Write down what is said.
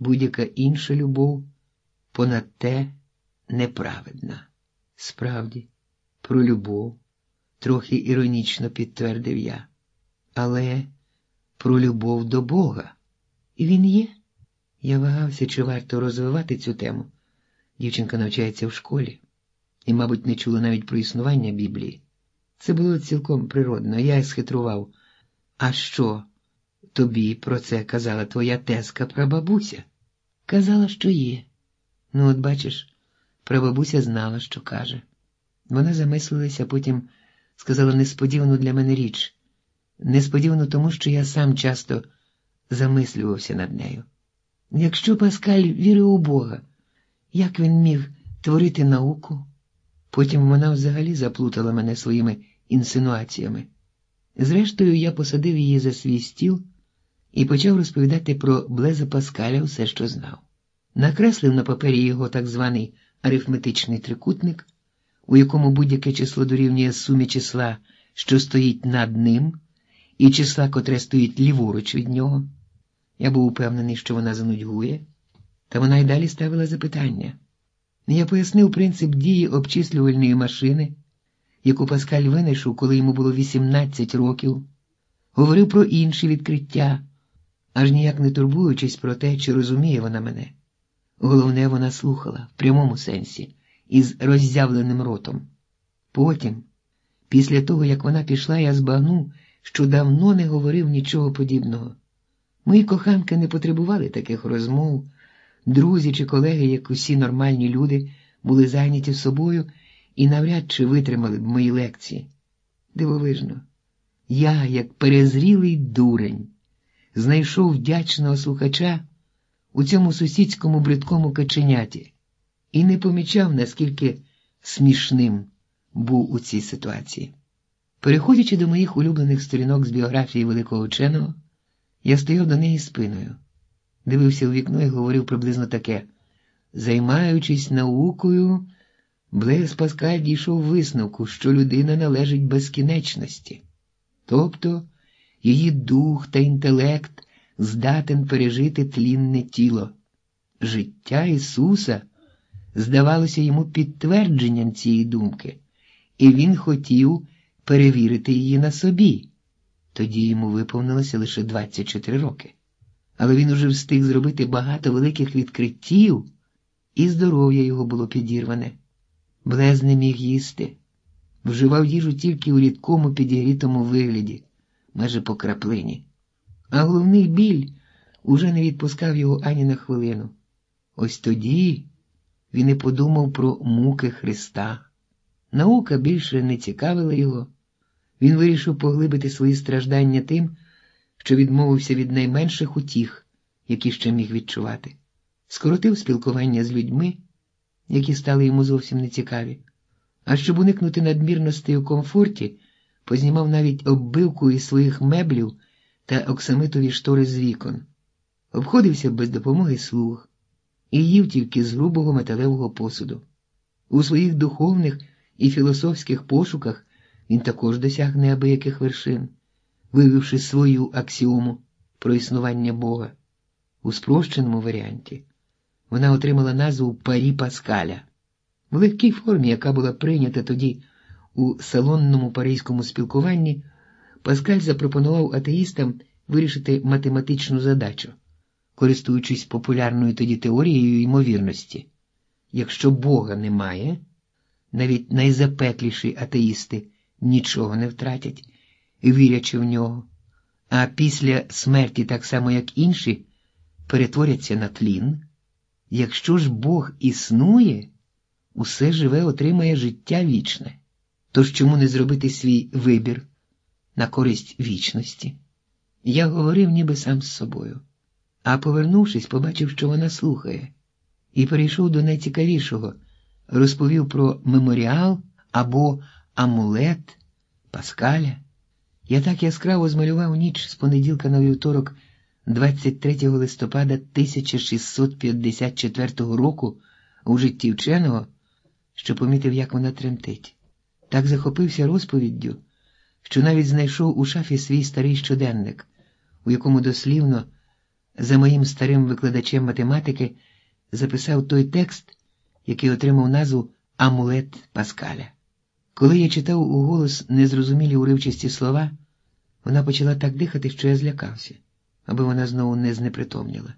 Будь-яка інша любов понад те неправедна. Справді, про любов, трохи іронічно підтвердив я, але про любов до Бога. І він є. Я вагався, чи варто розвивати цю тему. Дівчинка навчається в школі і, мабуть, не чула навіть про існування Біблії. Це було цілком природно, я схитрував. А що тобі про це казала твоя тезка прабабуся? Казала, що є. Ну, от бачиш, прабабуся знала, що каже. Вона замислилася, потім сказала несподівану для мене річ. Несподівано тому, що я сам часто замислювався над нею. Якщо Паскаль вірив у Бога, як він міг творити науку? Потім вона взагалі заплутала мене своїми інсинуаціями. Зрештою, я посадив її за свій стіл і почав розповідати про Блеза Паскаля все, що знав. Накреслив на папері його так званий арифметичний трикутник, у якому будь-яке число дорівнює сумі числа, що стоїть над ним, і числа, котре стоїть ліворуч від нього. Я був упевнений, що вона занудьгує, та вона й далі ставила запитання. Я пояснив принцип дії обчислювальної машини, яку Паскаль винайшов, коли йому було 18 років, говорив про інші відкриття, аж ніяк не турбуючись про те, чи розуміє вона мене. Головне, вона слухала в прямому сенсі, із роззявленим ротом. Потім, після того, як вона пішла, я збагнув, що давно не говорив нічого подібного. Мої коханки не потребували таких розмов. Друзі чи колеги, як усі нормальні люди, були зайняті собою і навряд чи витримали б мої лекції. Дивовижно, я, як перезрілий дурень, знайшов вдячного слухача у цьому сусідському бридкому каченяті і не помічав, наскільки смішним був у цій ситуації. Переходячи до моїх улюблених сторінок з біографії великого вченого, я стояв до неї спиною, дивився у вікно і говорив приблизно таке: займаючись наукою, Блес Паскаль дійшов висновку, що людина належить безкінечності, тобто її дух та інтелект здатен пережити тлінне тіло. Життя Ісуса здавалося йому підтвердженням цієї думки, і Він хотів перевірити її на собі. Тоді йому виповнилося лише 24 роки. Але він уже встиг зробити багато великих відкриттів, і здоров'я його було підірване. Блез не міг їсти, вживав їжу тільки у рідкому підігрітому вигляді, майже по краплині. А головний біль уже не відпускав його ані на хвилину. Ось тоді він і подумав про муки Христа. Наука більше не цікавила його. Він вирішив поглибити свої страждання тим, що відмовився від найменших утіх, які ще міг відчувати, скоротив спілкування з людьми, які стали йому зовсім нецікаві, а щоб уникнути надмірностей у комфорті, познімав навіть оббивку із своїх меблів та оксамитові штори з вікон, обходився без допомоги слуг і їв тільки з грубого металевого посуду. У своїх духовних і філософських пошуках він також досяг неабияких вершин, вивівши свою аксіому про існування Бога. У спрощеному варіанті вона отримала назву Парі Паскаля в легкій формі, яка була прийнята тоді у салонному паризькому спілкуванні. Паскаль запропонував атеїстам вирішити математичну задачу, користуючись популярною тоді теорією ймовірності. Якщо Бога немає, навіть найзапекліші атеїсти нічого не втратять, вірячи в нього, а після смерті, так само як інші, перетворяться на тлін. Якщо ж Бог існує, усе живе отримає життя вічне. Тож чому не зробити свій вибір на користь вічності? Я говорив ніби сам з собою, а повернувшись, побачив, що вона слухає, і перейшов до найцікавішого, розповів про меморіал або амулет Паскаля. Я так яскраво змалював ніч з понеділка на вівторок, 23 листопада 1654 року у житті вченого, що помітив, як вона тремтить. Так захопився розповіддю, що навіть знайшов у шафі свій старий щоденник, у якому дослівно за моїм старим викладачем математики записав той текст, який отримав назву Амулет Паскаля. Коли я читав у голос незрозумілі уривчасті слова, вона почала так дихати, що я злякався, аби вона знову не знепритомніла.